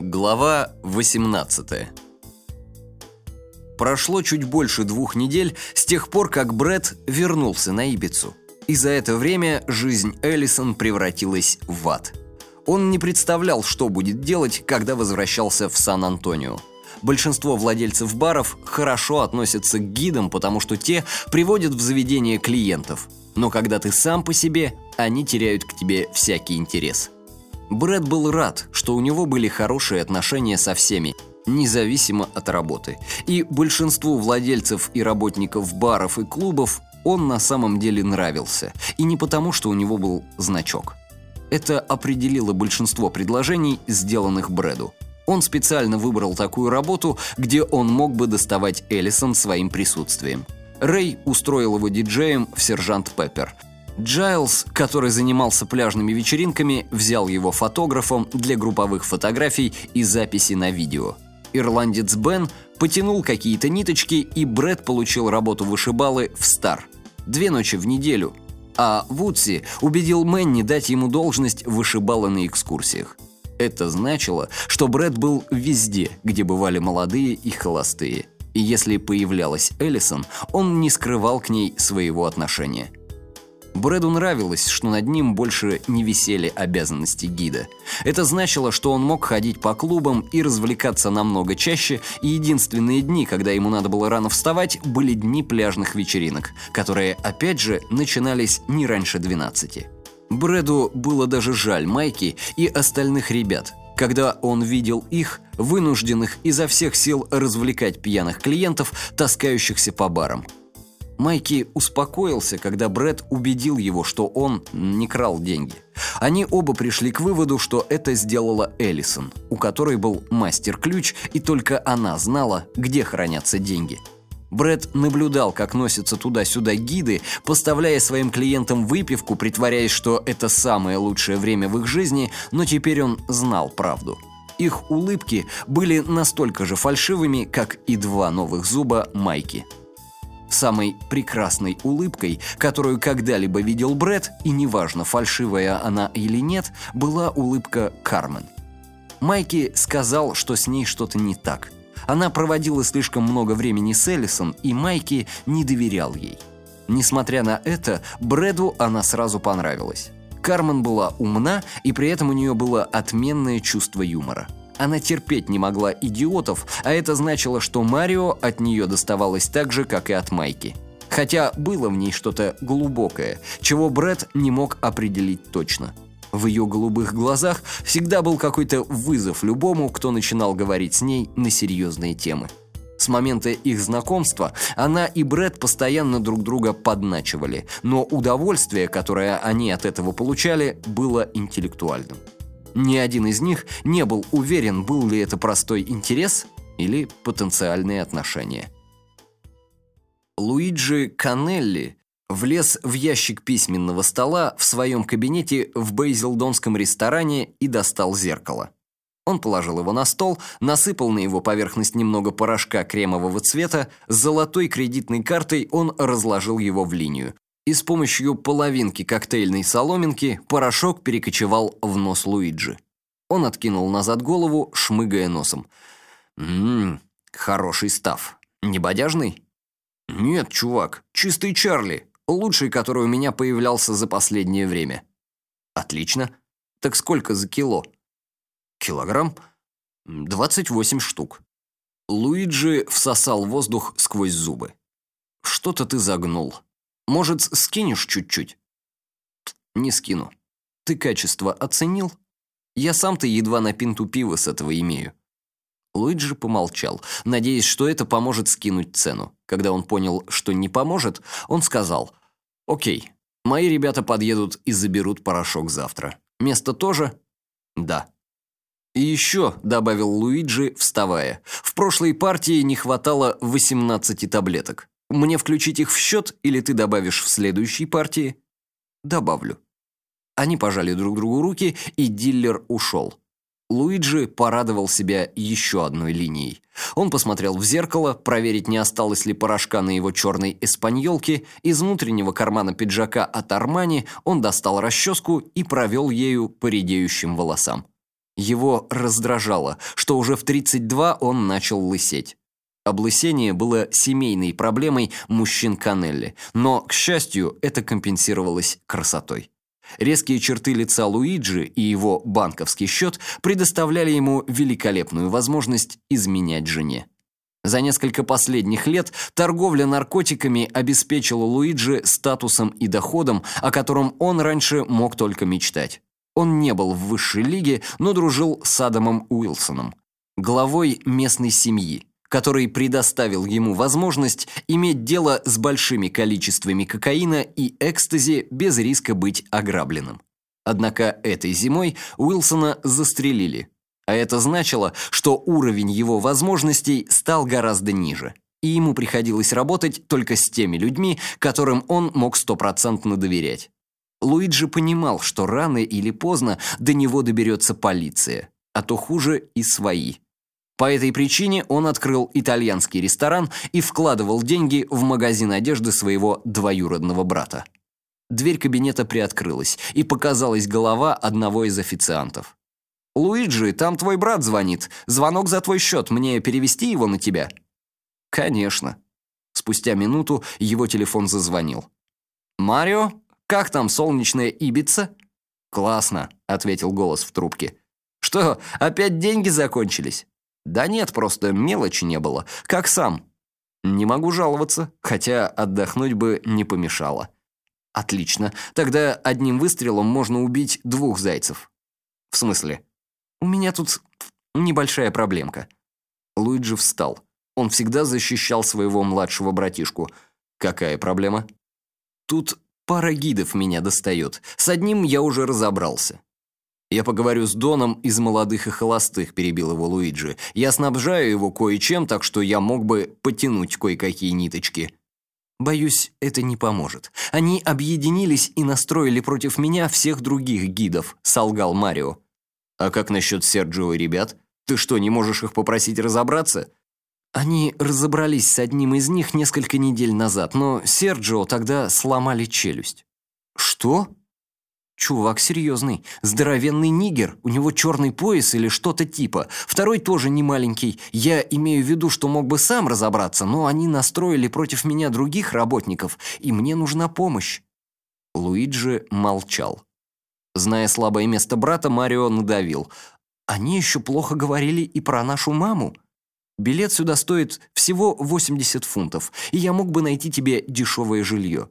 Глава 18 Прошло чуть больше двух недель с тех пор, как Брэд вернулся на Ибицу. И за это время жизнь Эллисон превратилась в ад. Он не представлял, что будет делать, когда возвращался в Сан-Антонио. Большинство владельцев баров хорошо относятся к гидам, потому что те приводят в заведение клиентов. Но когда ты сам по себе, они теряют к тебе всякий интерес – Брэд был рад, что у него были хорошие отношения со всеми, независимо от работы. И большинству владельцев и работников баров и клубов он на самом деле нравился. И не потому, что у него был значок. Это определило большинство предложений, сделанных Брэду. Он специально выбрал такую работу, где он мог бы доставать Эллисон своим присутствием. Рэй устроил его диджеем в «Сержант Пеппер», Джайлз, который занимался пляжными вечеринками, взял его фотографом для групповых фотографий и записи на видео. Ирландец Бен потянул какие-то ниточки, и Брэд получил работу вышибалы в «Стар». Две ночи в неделю. А Вудси убедил Мэнни дать ему должность вышибала на экскурсиях. Это значило, что Брэд был везде, где бывали молодые и холостые. И если появлялась Эллисон, он не скрывал к ней своего отношения – Брэду нравилось, что над ним больше не висели обязанности гида. Это значило, что он мог ходить по клубам и развлекаться намного чаще, и единственные дни, когда ему надо было рано вставать, были дни пляжных вечеринок, которые, опять же, начинались не раньше 12. Брэду было даже жаль Майки и остальных ребят, когда он видел их, вынужденных изо всех сил развлекать пьяных клиентов, таскающихся по барам. Майки успокоился, когда Брэд убедил его, что он не крал деньги. Они оба пришли к выводу, что это сделала Эллисон, у которой был мастер-ключ, и только она знала, где хранятся деньги. Брэд наблюдал, как носятся туда-сюда гиды, поставляя своим клиентам выпивку, притворяясь, что это самое лучшее время в их жизни, но теперь он знал правду. Их улыбки были настолько же фальшивыми, как и два новых зуба Майки – Самой прекрасной улыбкой, которую когда-либо видел Бред, и неважно, фальшивая она или нет, была улыбка Кармен. Майки сказал, что с ней что-то не так. Она проводила слишком много времени с Эллисон, и Майки не доверял ей. Несмотря на это, Брэду она сразу понравилась. Кармен была умна, и при этом у нее было отменное чувство юмора – она терпеть не могла идиотов, а это значило, что Марио от нее доставалось так же, как и от Майки. Хотя было в ней что-то глубокое, чего Брэд не мог определить точно. В ее голубых глазах всегда был какой-то вызов любому, кто начинал говорить с ней на серьезные темы. С момента их знакомства она и Брэд постоянно друг друга подначивали, но удовольствие, которое они от этого получали, было интеллектуальным. Ни один из них не был уверен, был ли это простой интерес или потенциальные отношения. Луиджи Канелли влез в ящик письменного стола в своем кабинете в Бейзилдонском ресторане и достал зеркало. Он положил его на стол, насыпал на его поверхность немного порошка кремового цвета, с золотой кредитной картой он разложил его в линию, и с помощью половинки коктейльной соломинки порошок перекочевал в нос Луиджи. Он откинул назад голову, шмыгая носом. «Ммм, хороший став. Не бодяжный?» «Нет, чувак, чистый Чарли, лучший, который у меня появлялся за последнее время». «Отлично. Так сколько за кило?» «Килограмм? 28 штук». Луиджи всосал воздух сквозь зубы. «Что-то ты загнул». Может, скинешь чуть-чуть?» «Не скину. Ты качество оценил? Я сам-то едва на пинту пива с этого имею». Луиджи помолчал, надеясь, что это поможет скинуть цену. Когда он понял, что не поможет, он сказал, «Окей, мои ребята подъедут и заберут порошок завтра. Место тоже?» «Да». «И еще», — добавил Луиджи, вставая, «в прошлой партии не хватало 18 таблеток. Мне включить их в счет, или ты добавишь в следующей партии? Добавлю. Они пожали друг другу руки, и диллер ушел. Луиджи порадовал себя еще одной линией. Он посмотрел в зеркало, проверить, не осталось ли порошка на его черной эспаньолке. Из внутреннего кармана пиджака от Армани он достал расческу и провел ею по редеющим волосам. Его раздражало, что уже в 32 он начал лысеть. Облысение было семейной проблемой мужчин Канелли, но, к счастью, это компенсировалось красотой. Резкие черты лица Луиджи и его банковский счет предоставляли ему великолепную возможность изменять жене. За несколько последних лет торговля наркотиками обеспечила Луиджи статусом и доходом, о котором он раньше мог только мечтать. Он не был в высшей лиге, но дружил с Адамом Уилсоном, главой местной семьи, который предоставил ему возможность иметь дело с большими количествами кокаина и экстази без риска быть ограбленным. Однако этой зимой Уилсона застрелили, а это значило, что уровень его возможностей стал гораздо ниже, и ему приходилось работать только с теми людьми, которым он мог стопроцентно доверять. Луиджи понимал, что рано или поздно до него доберется полиция, а то хуже и свои. По этой причине он открыл итальянский ресторан и вкладывал деньги в магазин одежды своего двоюродного брата. Дверь кабинета приоткрылась, и показалась голова одного из официантов. «Луиджи, там твой брат звонит. Звонок за твой счет. Мне перевести его на тебя?» «Конечно». Спустя минуту его телефон зазвонил. «Марио?» Как там солнечная Ибица?» «Классно», — ответил голос в трубке. «Что, опять деньги закончились?» «Да нет, просто мелочи не было. Как сам?» «Не могу жаловаться, хотя отдохнуть бы не помешало». «Отлично. Тогда одним выстрелом можно убить двух зайцев». «В смысле?» «У меня тут небольшая проблемка». Луиджи встал. Он всегда защищал своего младшего братишку. «Какая проблема?» «Тут Пара гидов меня достает. С одним я уже разобрался. «Я поговорю с Доном из молодых и холостых», – перебил его Луиджи. «Я снабжаю его кое-чем, так что я мог бы потянуть кое-какие ниточки». «Боюсь, это не поможет. Они объединились и настроили против меня всех других гидов», – солгал Марио. «А как насчет Серджио и ребят? Ты что, не можешь их попросить разобраться?» Они разобрались с одним из них несколько недель назад, но Серджио тогда сломали челюсть. Что? Чувак серьезный, здоровенный нигер, у него черный пояс или что-то типа. Второй тоже не маленький. Я имею в виду, что мог бы сам разобраться, но они настроили против меня других работников, и мне нужна помощь. Луиджи молчал. Зная слабое место брата, Марио надавил. Они еще плохо говорили и про нашу маму. Билет сюда стоит всего 80 фунтов, и я мог бы найти тебе дешевое жилье».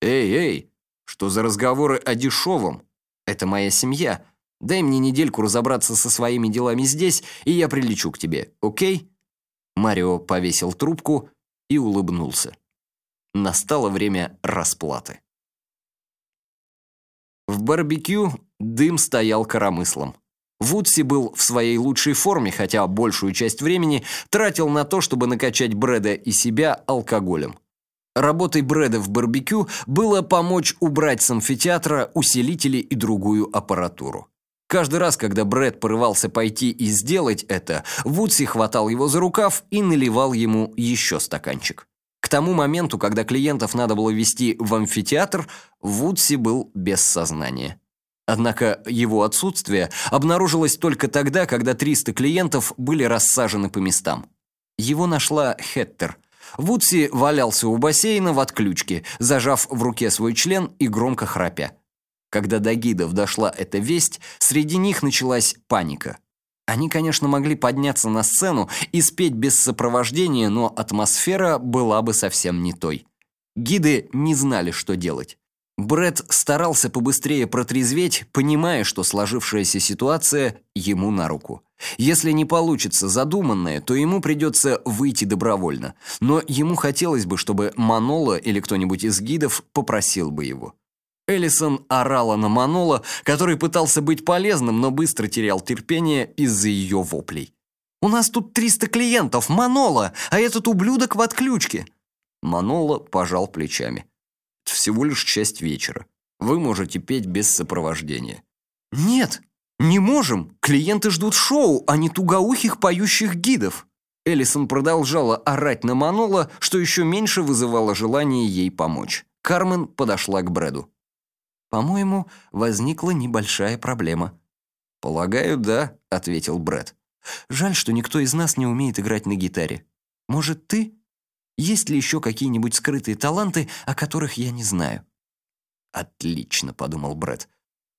«Эй, эй, что за разговоры о дешевом? Это моя семья. Дай мне недельку разобраться со своими делами здесь, и я прилечу к тебе, окей?» Марио повесил трубку и улыбнулся. Настало время расплаты. В барбекю дым стоял коромыслом. Вудси был в своей лучшей форме, хотя большую часть времени тратил на то, чтобы накачать Брэда и себя алкоголем. Работой Брэда в барбекю было помочь убрать с амфитеатра усилители и другую аппаратуру. Каждый раз, когда Брэд порывался пойти и сделать это, Вудси хватал его за рукав и наливал ему еще стаканчик. К тому моменту, когда клиентов надо было вести в амфитеатр, Вудси был без сознания. Однако его отсутствие обнаружилось только тогда, когда 300 клиентов были рассажены по местам. Его нашла Хеттер. Вудси валялся у бассейна в отключке, зажав в руке свой член и громко храпя. Когда до гидов дошла эта весть, среди них началась паника. Они, конечно, могли подняться на сцену и спеть без сопровождения, но атмосфера была бы совсем не той. Гиды не знали, что делать. Бред старался побыстрее протрезветь, понимая, что сложившаяся ситуация ему на руку. Если не получится задуманное, то ему придется выйти добровольно. Но ему хотелось бы, чтобы Манола или кто-нибудь из гидов попросил бы его. Эллисон орала на Манола, который пытался быть полезным, но быстро терял терпение из-за ее воплей. «У нас тут 300 клиентов, Манола, а этот ублюдок в отключке!» Манола пожал плечами всего лишь часть вечера. Вы можете петь без сопровождения». «Нет, не можем. Клиенты ждут шоу, а не тугоухих поющих гидов». Эллисон продолжала орать на Манола, что еще меньше вызывало желание ей помочь. Кармен подошла к Брэду. «По-моему, возникла небольшая проблема». «Полагаю, да», — ответил Брэд. «Жаль, что никто из нас не умеет играть на гитаре. Может, ты? Есть ли еще какие-нибудь скрытые таланты, о которых я не знаю?» «Отлично», — подумал Брэд.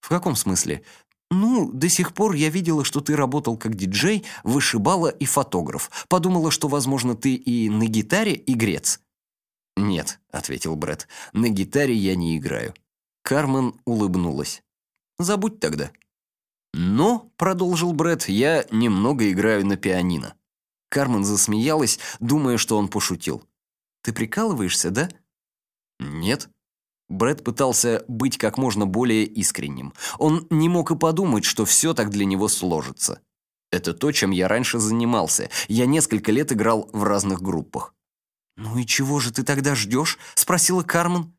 «В каком смысле? Ну, до сих пор я видела, что ты работал как диджей, вышибала и фотограф. Подумала, что, возможно, ты и на гитаре игрец». «Нет», — ответил Брэд, — «на гитаре я не играю». Кармен улыбнулась. «Забудь тогда». «Но», — продолжил Брэд, — «я немного играю на пианино». Кармен засмеялась, думая, что он пошутил. «Ты прикалываешься, да?» «Нет». Брэд пытался быть как можно более искренним. Он не мог и подумать, что все так для него сложится. Это то, чем я раньше занимался. Я несколько лет играл в разных группах. «Ну и чего же ты тогда ждешь?» – спросила Кармен.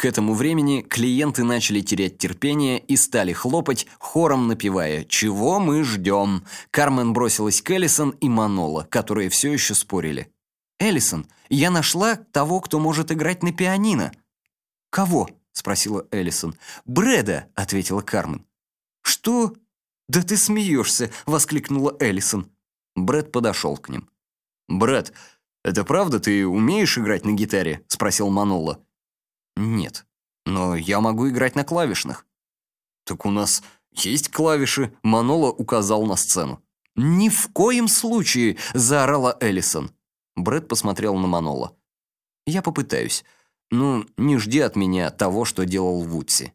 К этому времени клиенты начали терять терпение и стали хлопать, хором напевая «Чего мы ждем?». Кармен бросилась к Эллисон и Манола, которые все еще спорили. «Эллисон, я нашла того, кто может играть на пианино». «Кого?» – спросила Эллисон. «Брэда», – ответила Кармен. «Что?» «Да ты смеешься!» – воскликнула Эллисон. Брэд подошел к ним. «Брэд, это правда ты умеешь играть на гитаре?» – спросил Манола. «Нет, но я могу играть на клавишных». «Так у нас есть клавиши», — Манола указал на сцену. «Ни в коем случае!» — заорала Эллисон. Брэд посмотрел на Манола. «Я попытаюсь. Ну, не жди от меня того, что делал Вудси».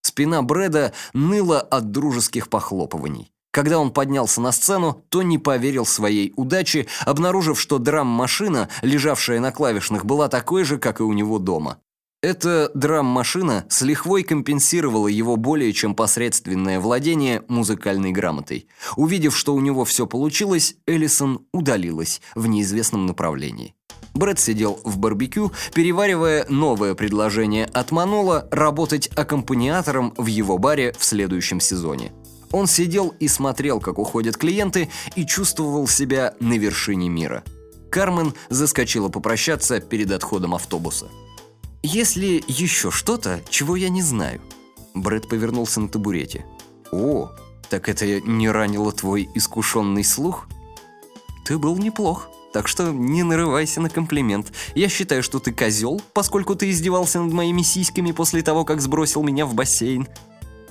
Спина Брэда ныла от дружеских похлопываний. Когда он поднялся на сцену, то не поверил своей удаче, обнаружив, что драм-машина, лежавшая на клавишных, была такой же, как и у него дома. Эта драм-машина с лихвой компенсировала его более чем посредственное владение музыкальной грамотой. Увидев, что у него все получилось, Эллисон удалилась в неизвестном направлении. Брэд сидел в барбекю, переваривая новое предложение от Манола работать аккомпаниатором в его баре в следующем сезоне. Он сидел и смотрел, как уходят клиенты, и чувствовал себя на вершине мира. Кармен заскочила попрощаться перед отходом автобуса. «Если еще что-то, чего я не знаю». Брэд повернулся на табурете. «О, так это не ранило твой искушенный слух?» «Ты был неплох, так что не нарывайся на комплимент. Я считаю, что ты козел, поскольку ты издевался над моими сиськами после того, как сбросил меня в бассейн».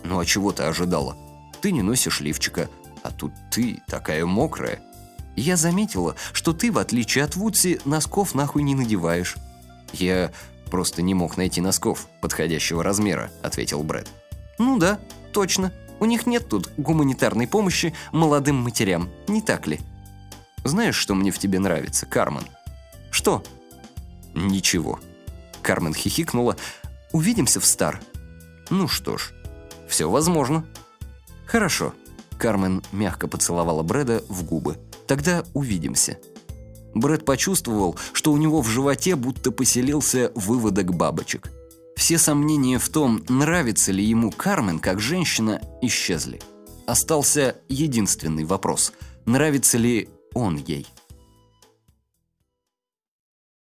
«Ну а чего ты ожидала? Ты не носишь лифчика, а тут ты такая мокрая». «Я заметила, что ты, в отличие от Вудси, носков нахуй не надеваешь». «Я «Просто не мог найти носков подходящего размера», — ответил Брэд. «Ну да, точно. У них нет тут гуманитарной помощи молодым матерям, не так ли?» «Знаешь, что мне в тебе нравится, Кармен?» «Что?» «Ничего». Кармен хихикнула. «Увидимся в Стар». «Ну что ж, все возможно». «Хорошо». Кармен мягко поцеловала Брэда в губы. «Тогда увидимся». Брэд почувствовал, что у него в животе будто поселился выводок бабочек. Все сомнения в том, нравится ли ему Кармен как женщина, исчезли. Остался единственный вопрос – нравится ли он ей?